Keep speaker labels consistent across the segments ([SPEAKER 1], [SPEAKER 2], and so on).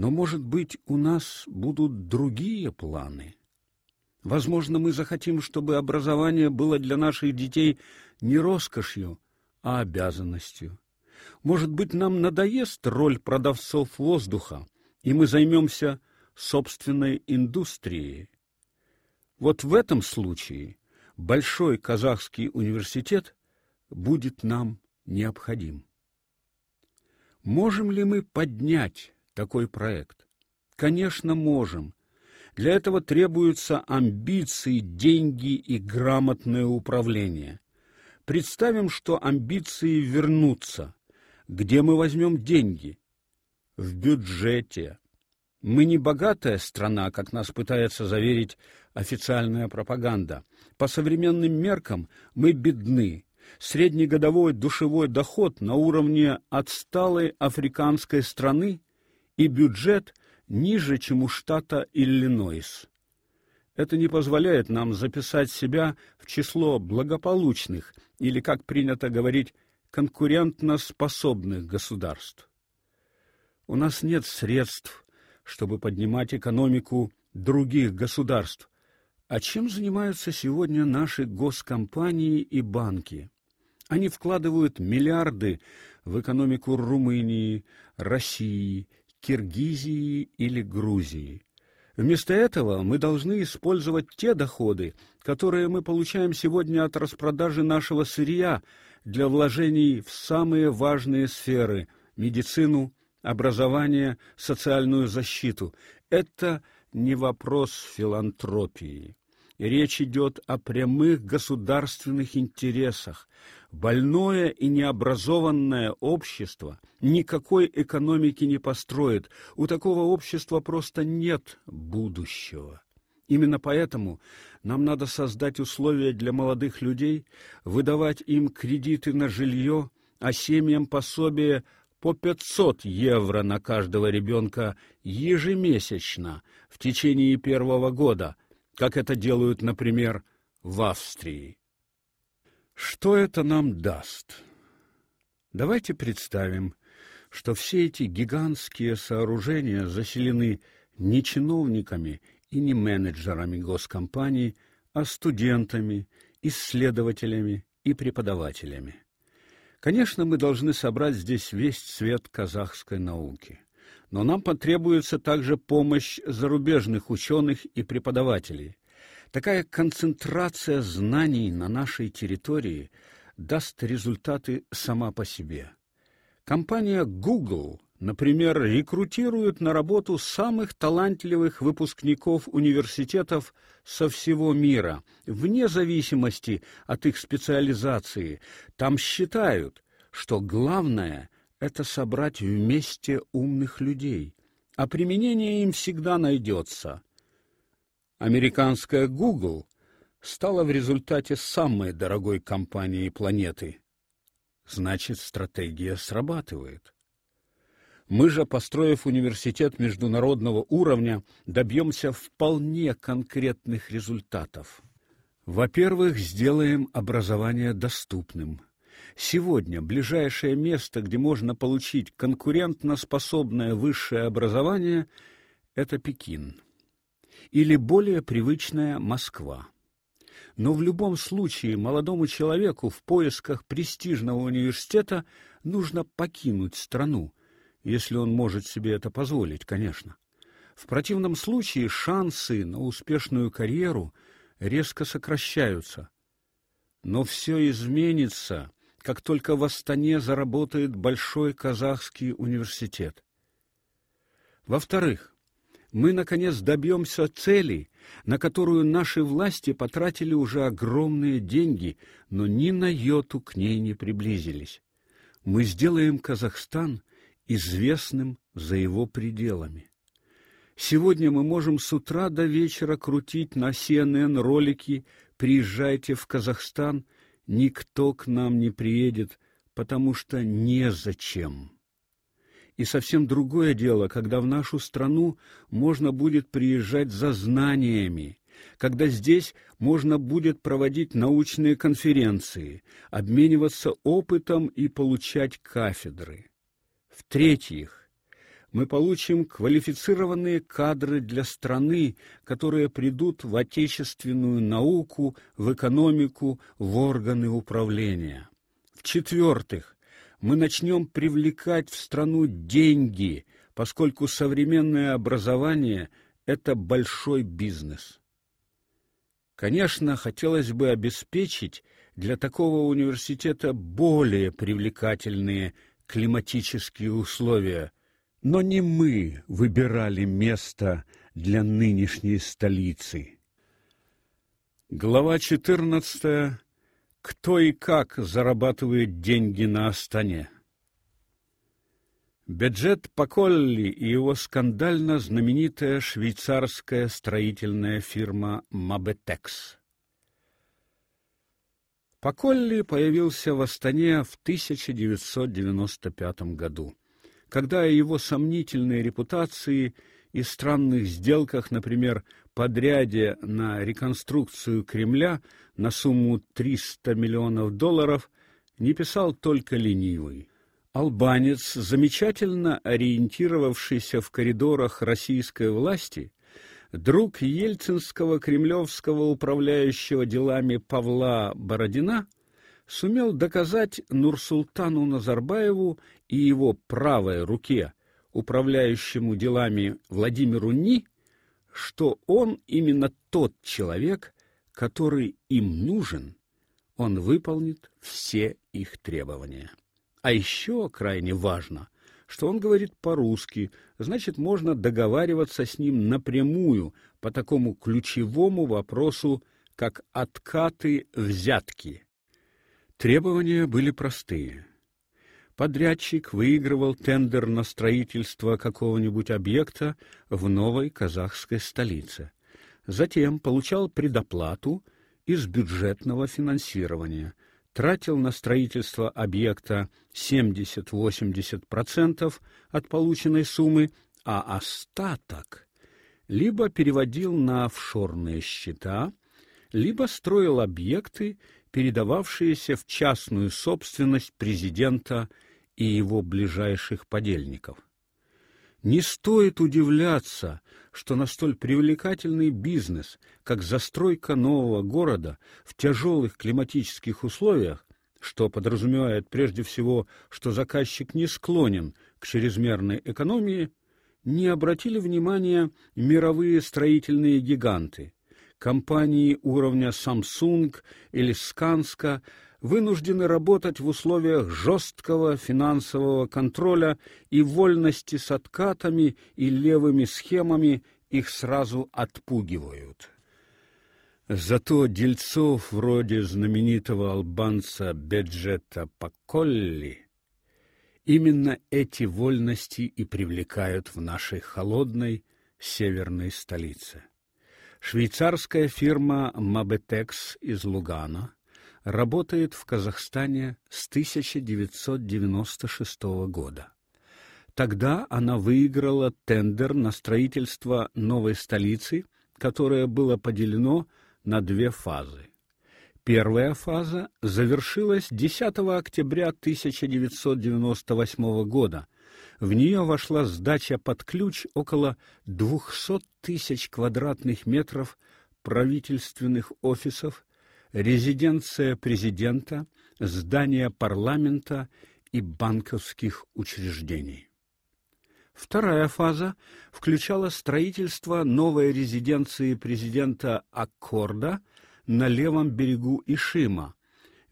[SPEAKER 1] Но, может быть, у нас будут другие планы. Возможно, мы захотим, чтобы образование было для наших детей не роскошью, а обязанностью. Может быть, нам надоест роль продавцов воздуха, и мы займемся собственной индустрией. Вот в этом случае большой казахский университет будет нам необходим. Можем ли мы поднять такой проект? Конечно, можем. Для этого требуются амбиции, деньги и грамотное управление. Представим, что амбиции вернутся. Где мы возьмем деньги? В бюджете. Мы не богатая страна, как нас пытается заверить официальная пропаганда. По современным меркам мы бедны. Среднегодовой душевой доход на уровне отсталой африканской страны и бюджет ниже, чем у штата Иллинойс. Это не позволяет нам записать себя в число благополучных или, как принято говорить, конкурентно способных государств. У нас нет средств, чтобы поднимать экономику других государств. А чем занимаются сегодня наши госкомпании и банки? Они вкладывают миллиарды в экономику Румынии, России, Киргизии или Грузии. Вместо этого мы должны использовать те доходы, которые мы получаем сегодня от распродажи нашего сырья для вложений в самые важные сферы медицину, образование, социальную защиту. Это не вопрос филантропии. Речь идет о прямых государственных интересах. Больное и необразованное общество никакой экономики не построит. У такого общества просто нет будущего. Именно поэтому нам надо создать условия для молодых людей, выдавать им кредиты на жилье, а семьям пособие по 500 евро на каждого ребенка ежемесячно в течение первого года – как это делают, например, в Австрии. Что это нам даст? Давайте представим, что все эти гигантские сооружения заселены не чиновниками и не менеджерами госкомпаний, а студентами, исследователями и преподавателями. Конечно, мы должны собрать здесь весь цвет казахской науки но нам потребуется также помощь зарубежных ученых и преподавателей. Такая концентрация знаний на нашей территории даст результаты сама по себе. Компания Google, например, рекрутирует на работу самых талантливых выпускников университетов со всего мира, вне зависимости от их специализации. Там считают, что главное это собрать вместе умных людей, а применение им всегда найдется. Американская Google стала в результате самой дорогой компанией планеты. Значит, стратегия срабатывает. Мы же, построив университет международного уровня, добьемся вполне конкретных результатов. Во-первых, сделаем образование доступным. Сегодня ближайшее место, где можно получить конкурентноспособное высшее образование это Пекин или более привычная Москва. Но в любом случае молодому человеку в поисках престижного университета нужно покинуть страну, если он может себе это позволить, конечно. В противном случае шансы на успешную карьеру резко сокращаются. Но все изменится, как только в Астане заработает большой казахский университет. Во-вторых, мы наконец добьемся цели, на которую наши власти потратили уже огромные деньги, но ни на йоту к ней не приблизились. Мы сделаем Казахстан известным за его пределами. Сегодня мы можем с утра до вечера крутить на CNN ролики «Приезжайте в Казахстан», никто к нам не приедет, потому что незачем. И совсем другое дело, когда в нашу страну можно будет приезжать за знаниями, когда здесь можно будет проводить научные конференции, обмениваться опытом и получать кафедры. В-третьих, мы получим квалифицированные кадры для страны, которые придут в отечественную науку, в экономику, в органы управления. В-четвертых, мы начнем привлекать в страну деньги, поскольку современное образование это большой бизнес. Конечно, хотелось бы обеспечить для такого университета более привлекательные климатические условия, но не мы выбирали место для нынешней столицы. Глава 14. Кто и как зарабатывает деньги на Астане? Бюджет Поколли и его скандально знаменитая швейцарская строительная фирма Мабетекс. Поколли появился в Астане в 1995 году когда о его сомнительной репутации и странных сделках, например, подряде на реконструкцию Кремля на сумму 300 миллионов долларов, не писал только ленивый. Албанец, замечательно ориентировавшийся в коридорах российской власти, друг ельцинского кремлевского управляющего делами Павла Бородина, сумел доказать Нурсултану Назарбаеву и его правой руке, управляющему делами Владимиру Ни, что он именно тот человек, который им нужен, он выполнит все их требования. А еще крайне важно, что он говорит по-русски, значит, можно договариваться с ним напрямую по такому ключевому вопросу, как откаты взятки. Требования были простые. Подрядчик выигрывал тендер на строительство какого-нибудь объекта в новой казахской столице. Затем получал предоплату из бюджетного финансирования, тратил на строительство объекта 70-80% от полученной суммы, а остаток либо переводил на офшорные счета, либо строил объекты передававшиеся в частную собственность президента и его ближайших подельников. Не стоит удивляться, что на столь привлекательный бизнес, как застройка нового города в тяжелых климатических условиях, что подразумевает прежде всего, что заказчик не склонен к чрезмерной экономии, не обратили внимания мировые строительные гиганты, Компании уровня Samsung или Skanska вынуждены работать в условиях жесткого финансового контроля и вольности с откатами и левыми схемами их сразу отпугивают. Зато дельцов вроде знаменитого албанца Беджета Паколли именно эти вольности и привлекают в нашей холодной северной столице. Швейцарская фирма Мабетекс из Лугана работает в Казахстане с 1996 года. Тогда она выиграла тендер на строительство новой столицы, которое было поделено на две фазы. Первая фаза завершилась 10 октября 1998 года в нее вошла сдача под ключ около 200 тысяч квадратных метров правительственных офисов, резиденция президента, здания парламента и банковских учреждений. Вторая фаза включала строительство новой резиденции президента Аккорда на левом берегу Ишима,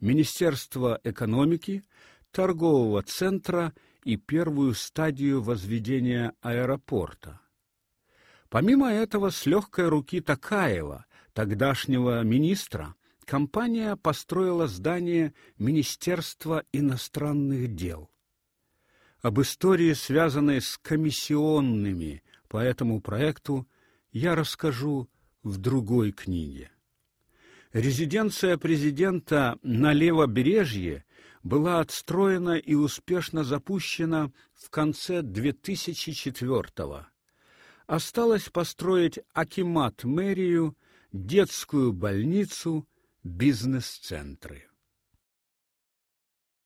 [SPEAKER 1] Министерства экономики, торгового центра и первую стадию возведения аэропорта. Помимо этого, с легкой руки Такаева, тогдашнего министра, компания построила здание Министерства иностранных дел. Об истории, связанной с комиссионными по этому проекту, я расскажу в другой книге. Резиденция президента на левобережье была отстроена и успешно запущена в конце 2004-го. Осталось построить акимат мэрию, детскую больницу, бизнес-центры.